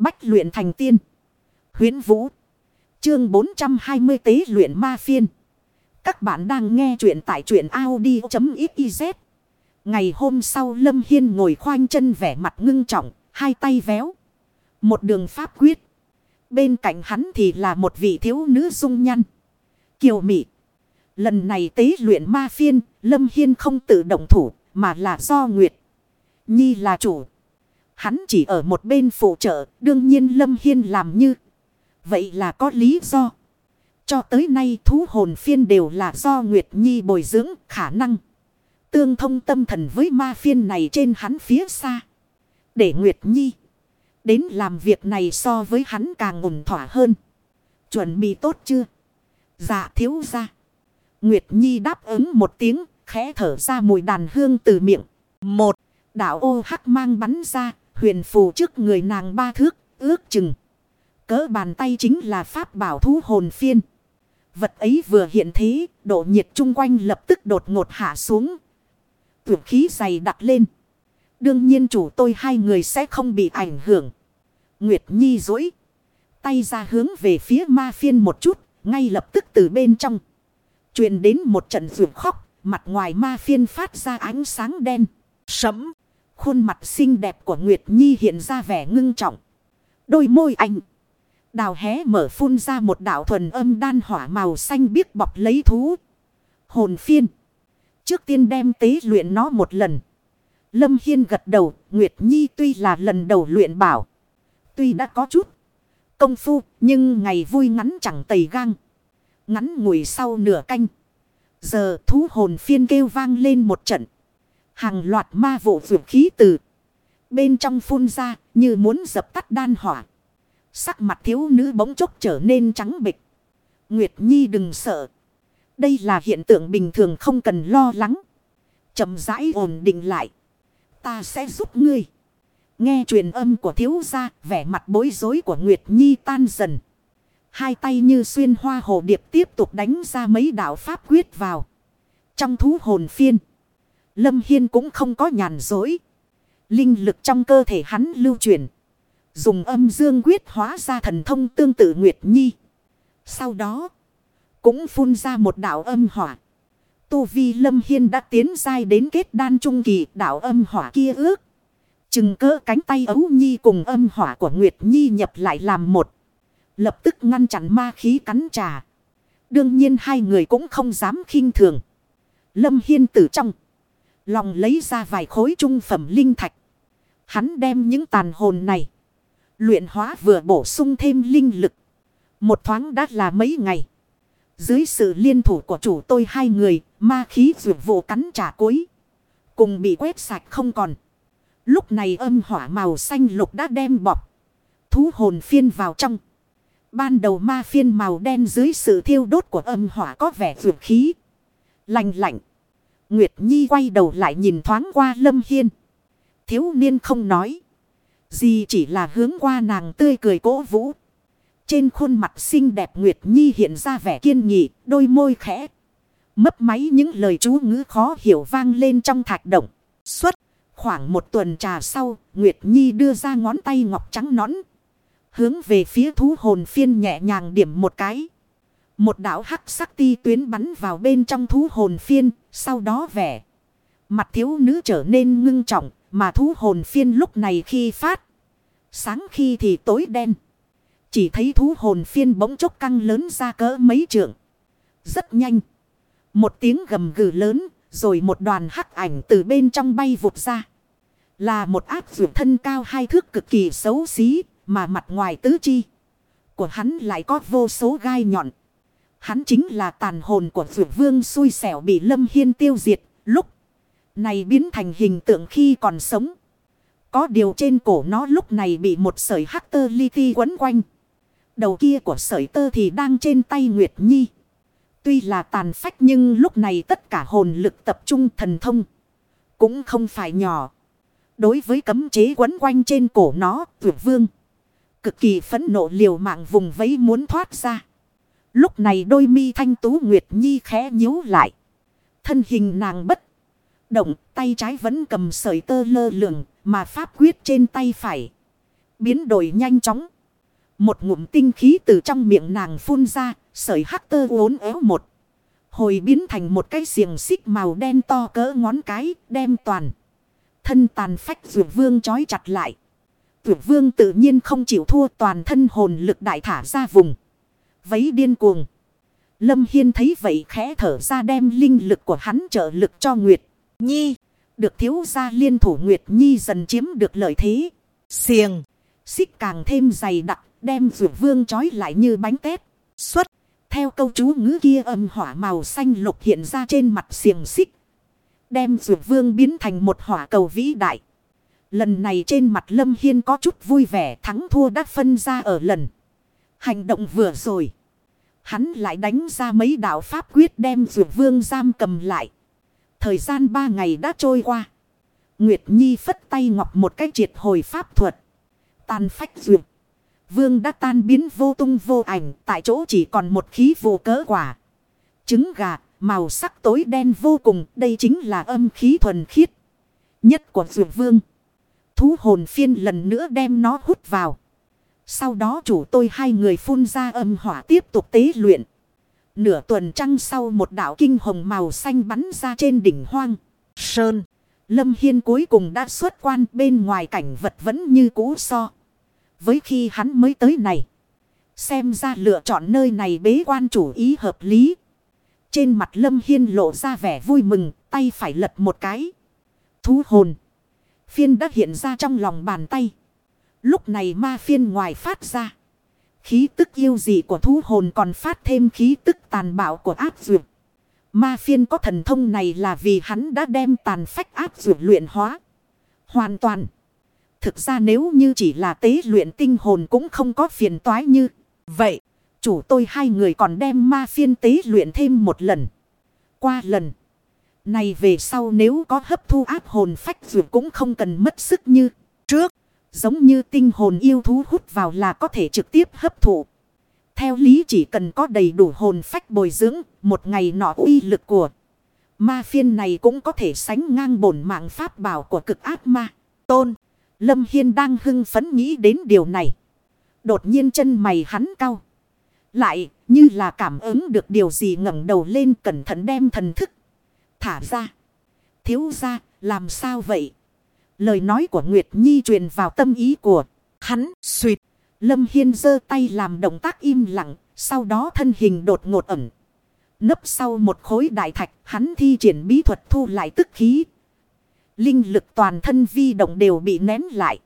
Bách luyện thành tiên. huyễn Vũ. Chương 420 tế luyện ma phiên. Các bạn đang nghe truyện tại truyện Audi.xyz. Ngày hôm sau Lâm Hiên ngồi khoanh chân vẻ mặt ngưng trọng, hai tay véo. Một đường pháp quyết. Bên cạnh hắn thì là một vị thiếu nữ dung nhăn. Kiều mỹ Lần này tế luyện ma phiên, Lâm Hiên không tự động thủ, mà là do Nguyệt. Nhi là chủ. Hắn chỉ ở một bên phụ trợ, đương nhiên Lâm Hiên làm như. Vậy là có lý do. Cho tới nay thú hồn phiên đều là do Nguyệt Nhi bồi dưỡng khả năng. Tương thông tâm thần với ma phiên này trên hắn phía xa. Để Nguyệt Nhi. Đến làm việc này so với hắn càng ổn thỏa hơn. Chuẩn bị tốt chưa? Dạ thiếu ra. Nguyệt Nhi đáp ứng một tiếng, khẽ thở ra mùi đàn hương từ miệng. Một, đạo ô hắc mang bắn ra, huyền phù trước người nàng ba thước, ước chừng. Cỡ bàn tay chính là pháp bảo thú hồn phiên. Vật ấy vừa hiện thế, độ nhiệt chung quanh lập tức đột ngột hạ xuống. Tuyệt khí dày đặt lên. Đương nhiên chủ tôi hai người sẽ không bị ảnh hưởng. Nguyệt Nhi dỗi. Tay ra hướng về phía ma phiên một chút. Ngay lập tức từ bên trong. truyền đến một trận ruột khóc. Mặt ngoài ma phiên phát ra ánh sáng đen. Sấm. Khuôn mặt xinh đẹp của Nguyệt Nhi hiện ra vẻ ngưng trọng. Đôi môi anh. Đào hé mở phun ra một đạo thuần âm đan hỏa màu xanh biếc bọc lấy thú. Hồn phiên. Trước tiên đem tế luyện nó một lần. Lâm Hiên gật đầu. Nguyệt Nhi tuy là lần đầu luyện bảo. Tuy đã có chút công phu. Nhưng ngày vui ngắn chẳng tầy gang. Ngắn ngủi sau nửa canh. Giờ thú hồn phiên kêu vang lên một trận. Hàng loạt ma vụ vượt khí từ. Bên trong phun ra như muốn dập tắt đan hỏa. Sắc mặt thiếu nữ bỗng chốc trở nên trắng bịch. Nguyệt Nhi đừng sợ. Đây là hiện tượng bình thường không cần lo lắng. chậm rãi ổn định lại. Ta sẽ giúp ngươi. Nghe truyền âm của thiếu gia, vẻ mặt bối rối của Nguyệt Nhi tan dần. Hai tay như xuyên hoa hồ điệp tiếp tục đánh ra mấy đạo pháp quyết vào. Trong thú hồn phiên. Lâm Hiên cũng không có nhàn dối. Linh lực trong cơ thể hắn lưu truyền. Dùng âm dương quyết hóa ra thần thông tương tự Nguyệt Nhi. Sau đó. Cũng phun ra một đạo âm hỏa. Tu vi Lâm Hiên đã tiến dai đến kết đan trung kỳ, đạo âm hỏa kia ước. Chừng cỡ cánh tay ấu nhi cùng âm hỏa của Nguyệt Nhi nhập lại làm một. Lập tức ngăn chặn ma khí cắn trà. Đương nhiên hai người cũng không dám khinh thường. Lâm Hiên tử trong. Lòng lấy ra vài khối trung phẩm linh thạch. Hắn đem những tàn hồn này. Luyện hóa vừa bổ sung thêm linh lực. Một thoáng đã là mấy ngày. Dưới sự liên thủ của chủ tôi hai người, ma khí vượt vụ cắn trả cuối. Cùng bị quét sạch không còn. Lúc này âm hỏa màu xanh lục đã đem bọc. Thú hồn phiên vào trong. Ban đầu ma phiên màu đen dưới sự thiêu đốt của âm hỏa có vẻ vượt khí. Lạnh lạnh. Nguyệt Nhi quay đầu lại nhìn thoáng qua Lâm Hiên. Thiếu niên không nói. Gì chỉ là hướng qua nàng tươi cười cố vũ. Trên khuôn mặt xinh đẹp Nguyệt Nhi hiện ra vẻ kiên nghị, đôi môi khẽ. Mấp máy những lời chú ngữ khó hiểu vang lên trong thạch động. Suốt khoảng một tuần trà sau, Nguyệt Nhi đưa ra ngón tay ngọc trắng nõn. Hướng về phía thú hồn phiên nhẹ nhàng điểm một cái. Một đạo hắc sắc ti tuyến bắn vào bên trong thú hồn phiên, sau đó vẻ. Mặt thiếu nữ trở nên ngưng trọng, mà thú hồn phiên lúc này khi phát. Sáng khi thì tối đen. Chỉ thấy thú hồn phiên bỗng chốc căng lớn ra cỡ mấy trượng. Rất nhanh. Một tiếng gầm gừ lớn, rồi một đoàn hắc ảnh từ bên trong bay vụt ra. Là một áp dụng thân cao hai thước cực kỳ xấu xí, mà mặt ngoài tứ chi. Của hắn lại có vô số gai nhọn. Hắn chính là tàn hồn của vượt vương xui xẻo bị lâm hiên tiêu diệt, lúc này biến thành hình tượng khi còn sống. Có điều trên cổ nó lúc này bị một sợi hắc tơ li ti quấn quanh. Đầu kia của sợi tơ thì đang trên tay Nguyệt Nhi. Tuy là tàn phách nhưng lúc này tất cả hồn lực tập trung thần thông. Cũng không phải nhỏ. Đối với cấm chế quấn quanh trên cổ nó, tuyệt vương. Cực kỳ phẫn nộ liều mạng vùng vẫy muốn thoát ra. Lúc này đôi mi thanh tú Nguyệt Nhi khẽ nhíu lại. Thân hình nàng bất động, tay trái vẫn cầm sợi tơ lơ lửng, mà pháp quyết trên tay phải. Biến đổi nhanh chóng. Một ngụm tinh khí từ trong miệng nàng phun ra, sợi hắc tơ uốn éo một. Hồi biến thành một cái xiềng xích màu đen to cỡ ngón cái, đem toàn. Thân tàn phách vượt vương trói chặt lại. Vượt vương tự nhiên không chịu thua toàn thân hồn lực đại thả ra vùng. Vấy điên cuồng. Lâm Hiên thấy vậy khẽ thở ra đem linh lực của hắn trợ lực cho Nguyệt Nhi. Được thiếu gia liên thủ Nguyệt Nhi dần chiếm được lợi thế. Xiềng. Xích càng thêm dày đặc, đem rượu vương trói lại như bánh tét. Xuất. Theo câu chú ngữ kia âm hỏa màu xanh lục hiện ra trên mặt xiềng xích. Đem rượu vương biến thành một hỏa cầu vĩ đại. Lần này trên mặt Lâm Hiên có chút vui vẻ, thắng thua đã phân ra ở lần. Hành động vừa rồi. Hắn lại đánh ra mấy đạo pháp quyết đem vượt vương giam cầm lại. Thời gian ba ngày đã trôi qua. Nguyệt Nhi phất tay ngọc một cách triệt hồi pháp thuật. Tàn phách duyệt. Vương đã tan biến vô tung vô ảnh. Tại chỗ chỉ còn một khí vô cỡ quả. Trứng gà. Màu sắc tối đen vô cùng. Đây chính là âm khí thuần khiết. Nhất của duyệt vương. Thú hồn phiên lần nữa đem nó hút vào. Sau đó chủ tôi hai người phun ra âm hỏa tiếp tục tế luyện. Nửa tuần trăng sau một đảo kinh hồng màu xanh bắn ra trên đỉnh hoang. Sơn. Lâm Hiên cuối cùng đã xuất quan bên ngoài cảnh vật vẫn như cũ so. Với khi hắn mới tới này. Xem ra lựa chọn nơi này bế quan chủ ý hợp lý. Trên mặt Lâm Hiên lộ ra vẻ vui mừng, tay phải lật một cái. Thú hồn. Phiên đã hiện ra trong lòng bàn tay. Lúc này ma phiên ngoài phát ra. Khí tức yêu dị của thú hồn còn phát thêm khí tức tàn bạo của áp dược. Ma phiên có thần thông này là vì hắn đã đem tàn phách áp dược luyện hóa. Hoàn toàn. Thực ra nếu như chỉ là tế luyện tinh hồn cũng không có phiền toái như vậy. Chủ tôi hai người còn đem ma phiên tế luyện thêm một lần. Qua lần. Này về sau nếu có hấp thu áp hồn phách dược cũng không cần mất sức như trước. Giống như tinh hồn yêu thú hút vào là có thể trực tiếp hấp thụ. Theo lý chỉ cần có đầy đủ hồn phách bồi dưỡng, một ngày nọ uy lực của ma phiên này cũng có thể sánh ngang bổn mạng pháp bảo của cực ác ma. Tôn, Lâm Hiên đang hưng phấn nghĩ đến điều này. Đột nhiên chân mày hắn cau. Lại, như là cảm ứng được điều gì ngẩng đầu lên cẩn thận đem thần thức. Thả ra. Thiếu ra, làm sao vậy? Lời nói của Nguyệt Nhi truyền vào tâm ý của hắn, suyệt. Lâm Hiên giơ tay làm động tác im lặng, sau đó thân hình đột ngột ẩn. Nấp sau một khối đại thạch, hắn thi triển bí thuật thu lại tức khí. Linh lực toàn thân vi động đều bị nén lại.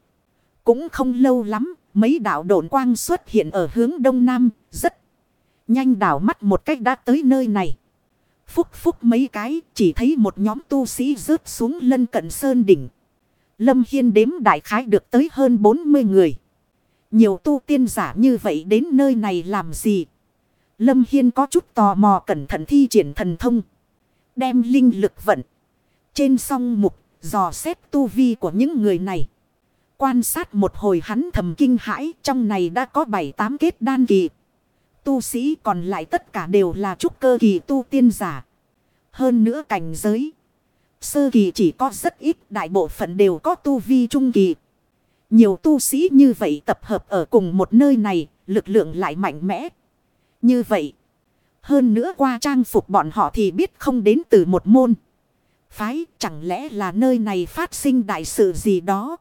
Cũng không lâu lắm, mấy đạo độn quang xuất hiện ở hướng đông nam, rất nhanh đảo mắt một cách đã tới nơi này. Phúc phúc mấy cái, chỉ thấy một nhóm tu sĩ rớt xuống lân cận sơn đỉnh. Lâm Hiên đếm đại khái được tới hơn 40 người. Nhiều tu tiên giả như vậy đến nơi này làm gì? Lâm Hiên có chút tò mò cẩn thận thi triển thần thông. Đem linh lực vận. Trên song mục, dò xét tu vi của những người này. Quan sát một hồi hắn thầm kinh hãi, trong này đã có 7-8 kết đan kỳ. Tu sĩ còn lại tất cả đều là trúc cơ kỳ tu tiên giả. Hơn nữa cảnh giới. Sơ kỳ chỉ có rất ít, đại bộ phận đều có tu vi trung kỳ. Nhiều tu sĩ như vậy tập hợp ở cùng một nơi này, lực lượng lại mạnh mẽ. Như vậy, hơn nữa qua trang phục bọn họ thì biết không đến từ một môn. Phái chẳng lẽ là nơi này phát sinh đại sự gì đó.